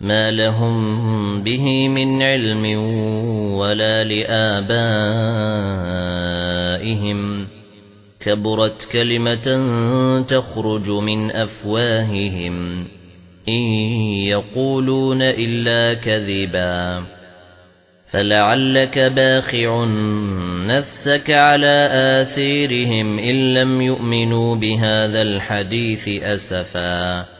ما لهم به من علم ولا لآبائهم كبرت كلمة تخرج من أفواههم إن يقولون إلا كذبا فلعلك باخع نفسك على آثيرهم إن لم يؤمنوا بهذا الحديث أسفا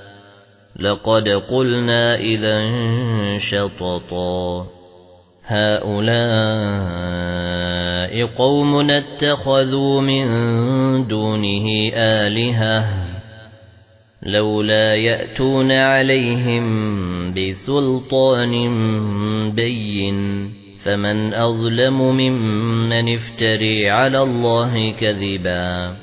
لقد قلنا إذا شططا. هؤلاء قوم اتخذوا من دونه آلهة لولا يأتون عليهم بسلطان بين. فمن أظلم ممن افتري على الله كذبا.